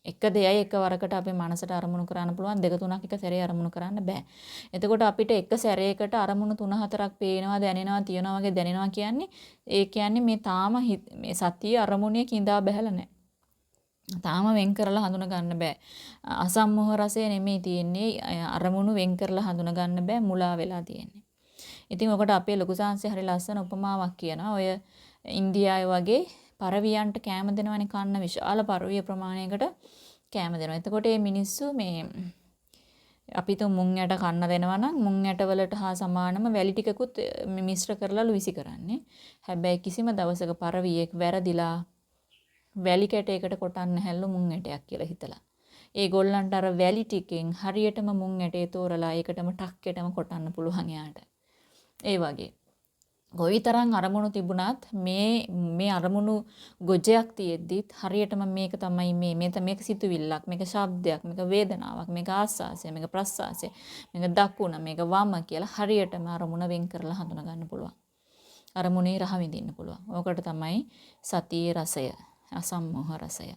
එක දෙයයි එකවරකට අපේ මනසට අරමුණු කරන්න පුළුවන් දෙක තුනක් එක සැරේ අරමුණු කරන්න බෑ. එතකොට අපිට එක සැරේකට අරමුණු තුන හතරක් පේනවා දැනෙනවා තියනවා වගේ දැනෙනවා කියන්නේ ඒ කියන්නේ මේ තාම මේ සතිය අරමුණේ කිඳා බහැලා නැහැ. තාම වෙන් කරලා හඳුන ගන්න බෑ. අසම්මෝහ රසය නෙමෙයි තියෙන්නේ අරමුණු වෙන් කරලා හඳුන ගන්න බෑ මුලා වෙලා තියෙන්නේ. ඉතින් ඔකට අපේ ලොකු සාංශය හරි ලස්සන උපමාවක් කියනවා. ඔය ඉන්දියාවේ වගේ පරවියන්ට කෑම දෙනවනේ කන්න විශාල පරවිය ප්‍රමාණයකට කෑම දෙනවා. එතකොට මේ මිනිස්සු මේ අපි තු මුං ඇට කන්න දෙනවා නම් මුං ඇටවලට හා සමානම වැලි ටිකකුත් මිශ්‍ර කරලා ලුවිසි කරන්නේ. හැබැයි කිසිම දවසක පරවියෙක් වැරදිලා වැලි කැටයකට කොටන්න හැල්ලු මුං ඇටයක් කියලා හිතලා. ඒ ගොල්ලන්ට අර වැලි ටිකෙන් හරියටම මුං ඇටේ තෝරලා ඒකටම ටක්කෙටම කොටන්න පුළුවන් යාට. ඒ වගේ. කොයිතරම් අරමුණු තිබුණත් මේ මේ අරමුණු ගොජයක් තියෙද්දිත් හරියටම මේක තමයි මේ මේක මේක සිතුවිල්ලක් මේක ශබ්දයක් මේක වේදනාවක් මේක ආස්වාසය මේක ප්‍රස්වාසය මේක දකුණ මේක වම කියලා හරියටම අරමුණ වෙන් කරලා හඳුනා ගන්න පුළුවන්. අරමුණේ රහ විඳින්න පුළුවන්. ඕකට තමයි සතියේ රසය අසම්මෝහ රසය.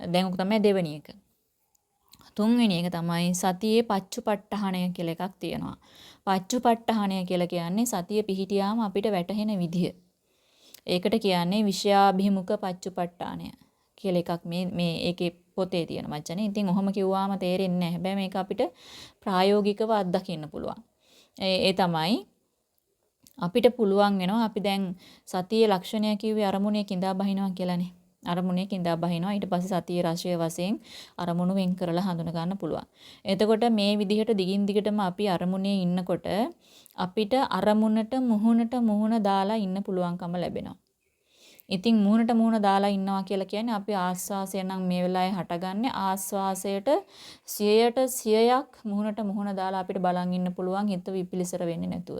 දැන් ඔක තමයි දෙවෙනි එක. තුන්වෙනි එක තමයි සතියේ පච්චුපට්ඨානය කියලා එකක් තියෙනවා. පච්චුපට්ඨානය කියලා කියන්නේ සතිය පිහිටියාම අපිට වැටහෙන විදිය. ඒකට කියන්නේ විෂයාභිමුඛ පච්චුපට්ඨානය කියලා එකක් මේ මේ ඒකේ පොතේ තියෙන වචනේ. ඉතින් ඔහොම කිව්වාම තේරෙන්නේ නැහැ. හැබැයි මේක අපිට ප්‍රායෝගිකව අත්දකින්න පුළුවන්. ඒ තමයි අපිට පුළුවන් වෙනවා අපි දැන් සතියේ ලක්ෂණය කිව්වේ අරමුණේ කිඳා බහිනවා කියලානේ. අරමුණේ කිඳා බහිනවා ඊට පස්සේ සතියේ රසය වශයෙන් අරමුණු වෙන් කරලා හඳුන ගන්න පුළුවන්. එතකොට මේ විදිහට දිගින් දිගටම අපි අරමුණේ ඉන්නකොට අපිට අරමුණට මුහුණට මුහුණ දාලා ඉන්න පුළුවන්කම ලැබෙනවා. ඉතින් මූණට මූණ දාලා ඉන්නවා කියලා කියන්නේ අපි ආස්වාසය නම් මේ වෙලාවේ හටගන්නේ ආස්වාසයට 100ට 100ක් මූණට මූණ දාලා අපිට බලන් ඉන්න පුළුවන් හිත විපිලිසර වෙන්නේ නැතුව.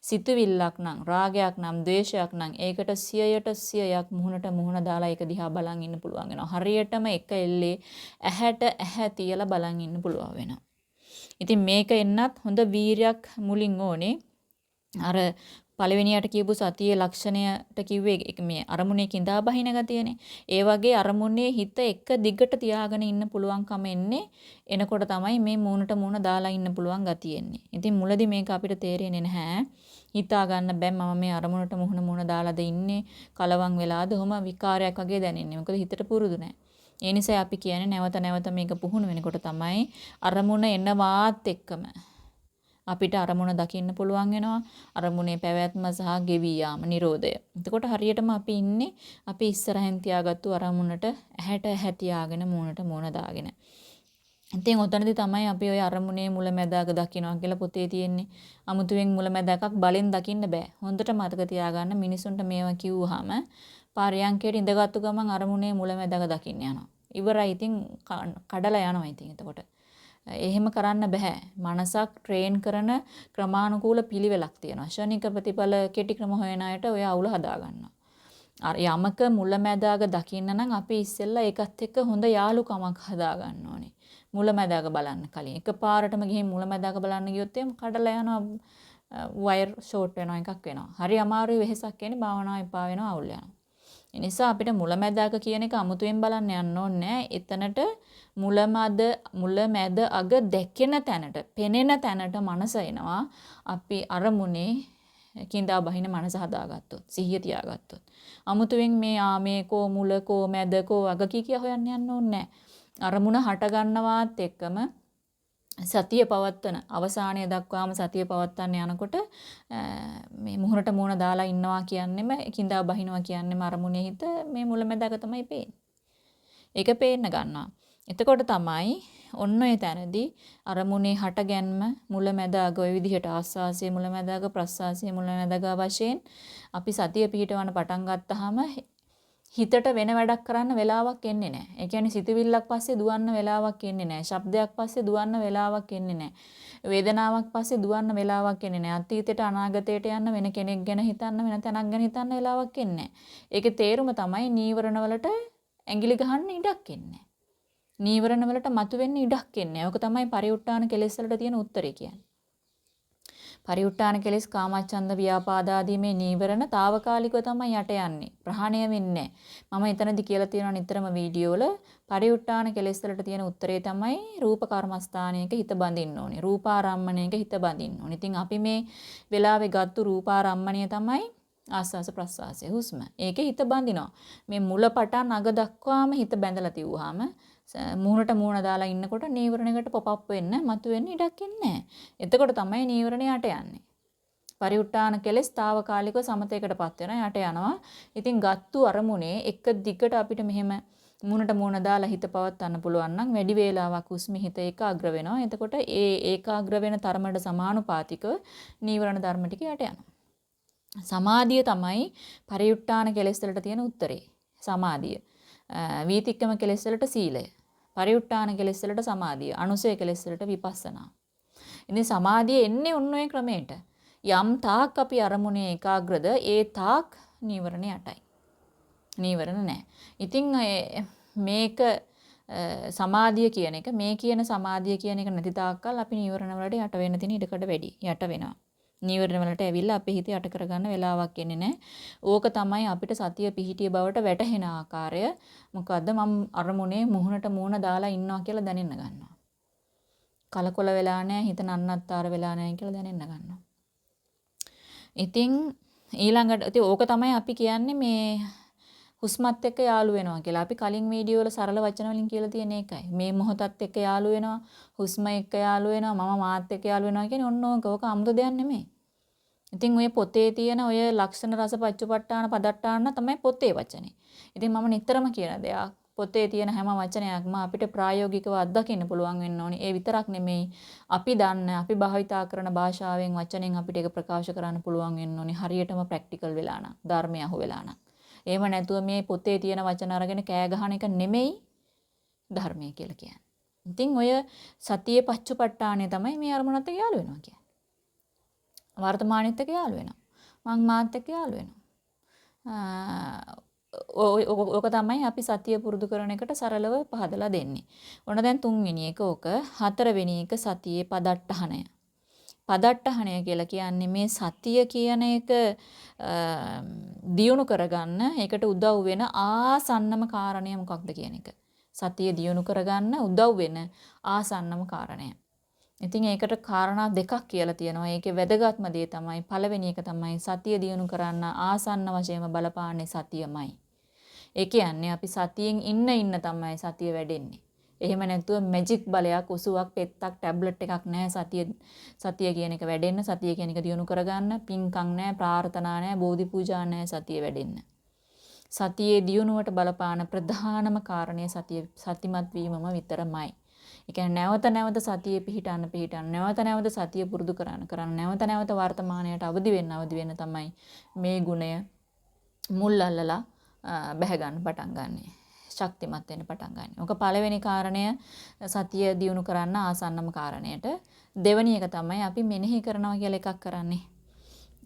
සිතුවිල්ලක් නම් රාගයක් නම් ද්වේෂයක් නම් ඒකට 100ට 100ක් මූණට මූණ දාලා ඒක දිහා බලන් ඉන්න පුළුවන් වෙනවා. හරියටම එක එල්ලේ ඇහැට ඇහැ තියලා බලන් ඉන්න පුළුවන් වෙනවා. ඉතින් මේක එන්නත් හොඳ වීරයක් මුලින් ඕනේ. අර පළවෙනියට කියපු සතියේ ලක්ෂණයට කිව්වේ මේ අරමුණේ කිඳා බහින ගතියනේ. ඒ වගේ අරමුණේ හිත එක දිගට තියාගෙන ඉන්න පුළුවන්කම එන්නේ එනකොට තමයි මේ මූණට මූණ දාලා ඉන්න පුළුවන් ගතිය එන්නේ. ඉතින් මුලදී මේක අපිට තේරෙන්නේ නැහැ. හිතා ගන්න බෑ මම මේ අරමුණට මුහුණ මුහුණ දාලාද ඉන්නේ කලවම් වෙලාද ඔහම විකාරයක් වගේ දැනෙන්නේ. මොකද හිතට පුරුදු නැහැ. ඒ නිසා අපි කියන්නේ නැවත නැවත මේක පුහුණු වෙනකොට තමයි අරමුණ එනවාත් එක්කම අපිට අරමුණ දකින්න පුළුවන් වෙනවා. අරමුණේ පැවැත්ම සහ ගෙවි යාම, Nirodha. එතකොට හරියටම අපි ඉන්නේ අපි ඉස්සරහින් තියාගත්තු අරමුණට ඇහැට ඇහැ තියාගෙන මූණට මූණ දාගෙන. ඉතින් ඔතනදී තමයි අපි ওই අරමුණේ මුලැමැදාක දකින්නවා කියලා පොතේ තියෙන්නේ. අමුතුවෙන් මුලැමැදාකක් බලෙන් දකින්න බෑ. හොඳට මතක තියාගන්න මිනිසුන්ට මේවා කිව්වහම පාරයන්කේට ඉඳගත්තු ගමන් අරමුණේ මුලැමැදාක දකින්න යනවා. ඉවරයි ඉතින් කඩලා යනවා ඉතින් එතකොට. එහෙම කරන්න බෑ. මනසක් ට්‍රේන් කරන ක්‍රමානුකූල පිළිවෙලක් තියෙනවා. ෂණික ප්‍රතිඵල කෙටි ක්‍රම හොයන අයට ඔය අවුල හදා ගන්නවා. අර යමක මුලැමැදාක දකින්න නම් අපි ඉස්සෙල්ලා ඒකත් එක්ක හොඳ යාළුකමක් හදා ගන්න ඕනේ. මුලැමැදාක බලන්න කලින්. එකපාරටම ගිහින් මුලැමැදාක බලන්න ගියොත් එහෙම කඩලා යනවා වයර් ෂෝට් වෙනවා එකක් වෙනවා. හරි අමාරුයි වෙහෙසක් එන්නේ භාවනාව එපා වෙනවා අවුල් යනවා. ඒ නිසා අපිට මුලැමැදාක කියන එක අමුතුවෙන් බලන්න යන්න ඕනේ එතනට මුලමද මුලමැද අග දැකෙන තැනට, පෙනෙන තැනට මනස එනවා. අපි අරමුණේ කිඳා බහින මනස හදාගත්තොත්, සිහිය තියාගත්තොත්. අමුතුවෙන් මේ ආ මේ කෝ මුල කෝ මැද කෝ අග කී කිය හොයන්න යන්න ඕනේ අරමුණ හට ගන්නවාත් එක්කම සතිය පවත්තන අවසානය දක්වාම සතිය පවත්තන්න යනකොට මේ මුහුණට මුහුණ දාලා ඉන්නවා කියන්නෙම කිඳා බහිනවා කියන්නෙම අරමුණේ හිත මේ මුලැමැදක තමයි පේන්නේ. ඒක පේන්න ගන්නවා. එතකොට තමයි ඔන්න ඔය තැනදී අරමුණේ හටගැන්ම මුලැමැද අග ඔය විදිහට ආස්වාසිය මුලැමැද අග ප්‍රස්වාසිය මුලැමැද අග වශයෙන් අපි සතිය පිහිටවන පටන් ගත්තාම හිතට වෙන වැඩක් කරන්න වෙලාවක් එන්නේ නැහැ. ඒ කියන්නේ සිතුවිල්ලක් පස්සේ දුවන්න වෙලාවක් එන්නේ නැහැ. ශබ්දයක් පස්සේ දුවන්න වෙලාවක් එන්නේ නැහැ. වේදනාවක් පස්සේ දුවන්න වෙලාවක් එන්නේ නැහැ. අතීතයට අනාගතයට යන්න වෙන කෙනෙක් ගැන හිතන්න වෙන තැනක් ගැන හිතන්න වෙලාවක් එන්නේ නැහැ. ඒකේ තේරුම තමයි නීවරණ වලට ඇඟිලි ගහන්න ඉඩක් එන්නේ නීවරණ වලට මතුවෙන්න ඉඩක් එන්නේ. ඕක තමයි පරිඋත් ทาน කෙලෙස් වලට තියෙන උත්තරේ කියන්නේ. පරිඋත්ථාන කෙලෙස් කාමච්ඡන්ද ව්‍යාපාදාදී මේ නීවරණ తాවකාලිකව තමයි යට යන්නේ. ප්‍රහාණය වෙන්නේ මම එතනදි කියලා තියෙනවා නිතරම වීඩියෝ වල පරිඋත්ථාන කෙලෙස් වලට තියෙන උත්තරේ තමයි රූප කර්මස්ථානයක හිත බඳින්න ඕනේ. රූපාරම්මණයක හිත බඳින්න ඕනේ. ඉතින් අපි මේ වෙලාවේ ගත්තු රූපාරම්මණය තමයි ආස්වාස ප්‍රස්වාසයේ හුස්ම. ඒකේ හිත බඳිනවා. මේ මුල පටන් අග දක්වාම හිත බැඳලා තියුවාම මූණට මූණ දාලා ඉන්නකොට නීවරණයකට පොප් අප් වෙන්න මතුවෙන්න ඉඩක් ඉන්නේ එතකොට තමයි නීවරණයට යන්නේ. පරිඋත්තාන කෙලස් తాවකාලිකව සමතේකටපත් වෙනවා යට යනවා. ඉතින් ගත්තු අරමුණේ එක දිගට අපිට මෙහෙම මූණට මූණ දාලා හිත පවත්වන්න පුළුවන් නම් වැඩි වේලාවක් උස්මි හිත ඒකාග්‍ර වෙනවා. එතකොට ඒ ඒකාග්‍ර වෙන තරමට සමානුපාතිකව නීවරණ ධර්ම ටික යට යනවා. සමාධිය තමයි පරිඋත්තාන කෙලස් වලට තියෙන උත්තරේ. සමාධිය. වීතික්කම කෙලස් වලට සීලය. පරිඋට්ටාන කෙලෙස් වලට සමාධිය, අනුසය කෙලෙස් වලට විපස්සනා. ඉතින් සමාධිය එන්නේ ඔන්න ඔය ක්‍රමයට. යම් තාක් අපි අරමුණේ ඒකාග්‍රද ඒ තාක් නීවරණ යටයි. නීවරණ නැහැ. ඉතින් මේක සමාධිය කියන එක මේ කියන සමාධිය කියන එක නැති තාක්කල් අපි නීවරණ වලට යට වෙන්න තියෙන ඉඩකඩ වැඩි. යට වෙනවා. නීවරණ වලට ඇවිල්ලා අපේ හිත යට කරගන්න වෙලාවක් එන්නේ නැහැ. ඕක තමයි අපිට සතිය පිහිටිය බවට වැටහෙන ආකාරය. මොකද්ද මම අරමුණේ මුහුණට මුහුණ දාලා ඉන්නවා කියලා දැනෙන්න ගන්නවා. කලකොල වෙලා නැහැ, හිත නන්නත්තර වෙලා නැහැ කියලා දැනෙන්න ගන්නවා. ඉතින් ඊළඟට ඉතින් ඕක තමයි අපි කියන්නේ මේ හුස්මත් එක්ක යාළු වෙනවා කියලා. අපි කලින් වීඩියෝ වල සරල වචන වලින් කියලා තියෙන එකයි. මේ මොහොතත් එක්ක යාළු වෙනවා, හුස්ම එක්ක යාළු වෙනවා, මම මාත් එක්ක යාළු වෙනවා කියන්නේ ඔන්න ඕක. ඕක 아무තු දෙයක් නෙමෙයි. ඉතින් ඔය පොතේ තියෙන ඔය ලක්ෂණ රස පච්චපට්ඨාන පදට්ඨාන තමයි පොතේ වචනේ. ඉතින් මම නිතරම කියන දෙයක් පොතේ තියෙන හැම වචනයක්ම අපිට ප්‍රායෝගිකව අත්දකින්න පුළුවන් වෙන්න ඕනේ. ඒ විතරක් නෙමෙයි අපි දන්න, අපි භාවිතා කරන භාෂාවෙන් වචනෙන් අපිට ඒක ප්‍රකාශ කරන්න පුළුවන් වෙන්න ඕනේ. හරියටම ප්‍රැක්ටිකල් වෙලා නම්, ධර්මය අහු වෙලා නම්. එහෙම නැතුව මේ පොතේ තියෙන වචන අරගෙන කෑ ගහන එක නෙමෙයි ධර්මය කියලා කියන්නේ. ඉතින් ඔය සතියේ පච්චපට්ඨානය තමයි මේ අරමුණත් එක්ක යාළු වෙනවා කියන්නේ. වර්තමානෙත් එක්ක යාළු වෙනවා. මං මාත් එක්ක යාළු වෙනවා. ඕක තමයි අපි සතිය පුරුදු කරන එකට සරලව පහදලා දෙන්නේ. ඔන්න දැන් තුන්වෙනි එක ඕක හතරවෙනි එක සතියේ පදට්ටහනය. පදට්ටහණය කියලා කියන්නේ මේ සතිය කියන එක දියුණු කරගන්න ඒකට උදව් වෙන ආසන්නම කාරණය මොකක්ද කියන එක. සතිය දියුණු කරගන්න උදව් වෙන ආසන්නම කාරණය. ඉතින් ඒකට කාරණා දෙකක් කියලා තියෙනවා. ඒකේ වැදගත්ම දේ තමයි පළවෙනි එක තමයි සතිය දියුණු කරන්න ආසන්න වශයෙන්ම බලපාන්නේ සතියමයි. ඒ කියන්නේ අපි සතියෙන් ඉන්න ඉන්න තමයි සතිය වැඩෙන්නේ. එහෙම නැතුව මැජික් බලයක් උසුවක් පෙත්තක් ටැබ්ලට් එකක් නැහැ සතිය සතිය කියන එක වැඩෙන්න සතිය කියන එක දියුණු කරගන්න පින්කම් නැහැ ප්‍රාර්ථනා නැහැ බෝධි පූජා නැහැ සතිය වැඩෙන්න සතියේ දියුණුවට බලපාන ප්‍රධානම කාරණය සතිය සතිමත් වීමම විතරමයි. ඒ කියන්නේ නැවත නැවත සතියේ පිහිටන්න පිහිටන්න නැවත නැවත සතිය පුරුදු කරන්න කරන්න නැවත නැවත වර්තමානයට අවදි වෙන්න අවදි වෙන්න තමයි මේ ගුණය මුල් අල්ලලා බැහැ ගන්න පටන් ගන්නෙ. ශක්තිමත් වෙන්න පටන් ගන්න. ඕක පළවෙනි කාරණය සතිය දියුණු කරන්න ආසන්නම කාරණයට. දෙවෙනි එක තමයි අපි මෙනෙහි කරනවා කියලා එකක් කරන්නේ.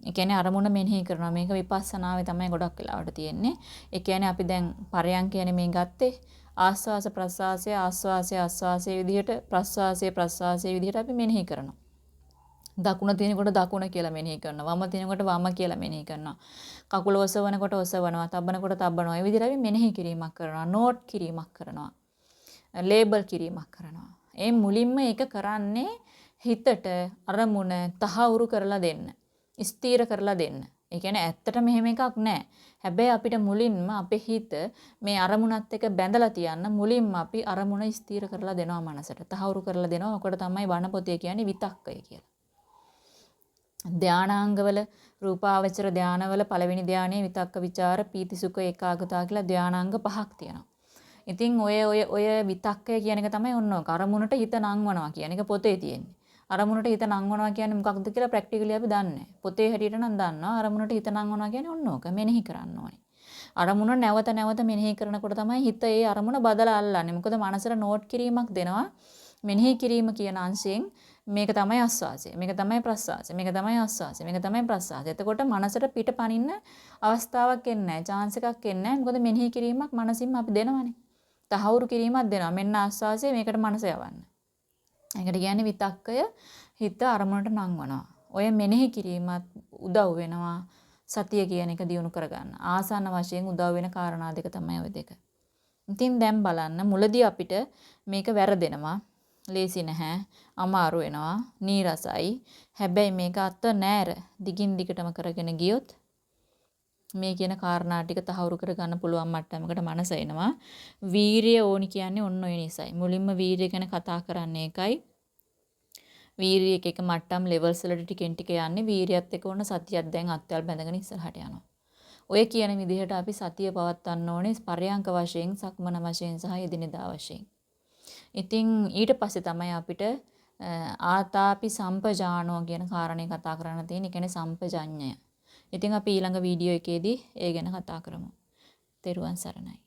ඒ කියන්නේ අරමුණ මෙනෙහි කරනවා. මේක විපස්සනාවේ තමයි ගොඩක් වෙලාවට තියෙන්නේ. ඒ කියන්නේ අපි දැන් පරයන්කයනේ මේ ගත්තේ. ආස්වාස ප්‍රස්වාසය ආස්වාසය ආස්වාසයේ විදිහට ප්‍රස්වාසය ප්‍රස්වාසයේ විදිහට අපි මෙනෙහි කරනවා. දකුණ තියෙනකොට දකුණ කියලා මෙනෙහි කරනවා. වම තියෙනකොට වම කියලා මෙනෙහි කරනවා. කකුල ඔසවනකොට ඔසවනවා. තබනකොට තබනවා. ඒ විදිහට අපි මෙනෙහි කිරීමක් කරනවා. නෝට් කිරීමක් කරනවා. ලේබල් කිරීමක් කරනවා. ඒ මුලින්ම ඒක කරන්නේ හිතට අරමුණ තහවුරු කරලා දෙන්න. ස්ථීර කරලා දෙන්න. ඒ කියන්නේ ඇත්තට මෙහෙම එකක් නැහැ. හැබැයි අපිට මුලින්ම අපේ හිත මේ අරමුණත් එක්ක බැඳලා තියන්න මුලින්ම අපි අරමුණ ස්ථීර කරලා දෙනවා මනසට. තහවුරු කරලා දෙනවා. ඔකට තමයි වණ පොතේ කියන්නේ විතක්කය කියලා. ධානාංගවල රූපාවචර ධානවල පළවෙනි ධානයේ විතක්ක ਵਿਚාර පීතිසුඛ ඒකාගතා කියලා ධානාංග පහක් තියෙනවා. ඉතින් ඔය ඔය ඔය විතක්කය කියන එක තමයි ඔන්න ඔක අරමුණට හිත නංවනවා කියන එක පොතේ තියෙන්නේ. අරමුණට හිත නංවනවා කියන්නේ මොකක්ද කියලා ප්‍රැක්ටිකලි අපි දන්නේ පොතේ හැටියට නම් දන්නවා. අරමුණට හිත නංවනවා කියන්නේ ඔන්න ඕක මෙනෙහි කරන්න ඕනේ. අරමුණ නැවත නැවත මෙනෙහි කරනකොට තමයි හිත ඒ අරමුණ බදලා අල්ලන්නේ. මොකද මනසට නෝට් කිරීමක් දෙනවා. මෙනෙහි කිරීම කියන අංශයෙන් මේක තමයි ආස්වාසය. මේක තමයි ප්‍රස්වාසය. මේක තමයි ආස්වාසය. මේක තමයි ප්‍රස්වාසය. එතකොට මනසට පිට පනින්න අවස්ථාවක් එන්නේ නැහැ. chance එකක් එන්නේ නැහැ. මොකද මෙනෙහි කිරීමක් මනසින්ම අපි දෙනවනේ. තහවුරු කිරීමක් දෙනවා. මෙන්න ආස්වාසය මේකට මනස යවන්න. ඒකට කියන්නේ විතක්කය හිත අරමුණට නංවනවා. ඔය මෙනෙහි කිරීමත් උදව් වෙනවා. සතිය කියන එක දියුණු කරගන්න. ආසන්න වශයෙන් උදව් වෙන කාරණා දෙක තමයි ওই දෙක. ඉතින් දැන් බලන්න මුලදී අපිට මේක වැරදෙනවා. ලේසි නැහැ. අමාරු වෙනවා. නීරසයි. හැබැයි මේක අත නෑර දිගින් දිගටම කරගෙන ගියොත් මේ කියන කාරණා ටික තහවුරු කරගන්න පුළුවන් මට්ටමකට මනස එනවා. වීරිය ඕනි කියන්නේ ඔන්න ඔය නිසයි. මුලින්ම වීරිය ගැන කතා කරන්නේ ඒකයි. වීරිය එක එක මට්ටම් ලෙවල්ස් වලට ටිකෙන් ටික යන්නේ වීරියත් එක්ක ඔන්න සතියක් දැන් අත්වල බැඳගෙන ඉස්සරහට යනවා. ඔය කියන විදිහට අපි සතිය පවත්වන්න ඕනේ පරයන්ක වශයෙන්, සක්මන වශයෙන් සහ එදිනෙදා වශයෙන්. ඉතින් ඊට පස්සේ තමයි අපිට ආතාපි සම්පජානෝ කියන කාරණේ කතා කරන්න තියෙන. ඒ කියන්නේ සම්පජඤ්ඤය. ඉතින් අපි ඊළඟ වීඩියෝ එකේදී ඒ ගැන කතා කරමු. තෙරුවන් සරණයි.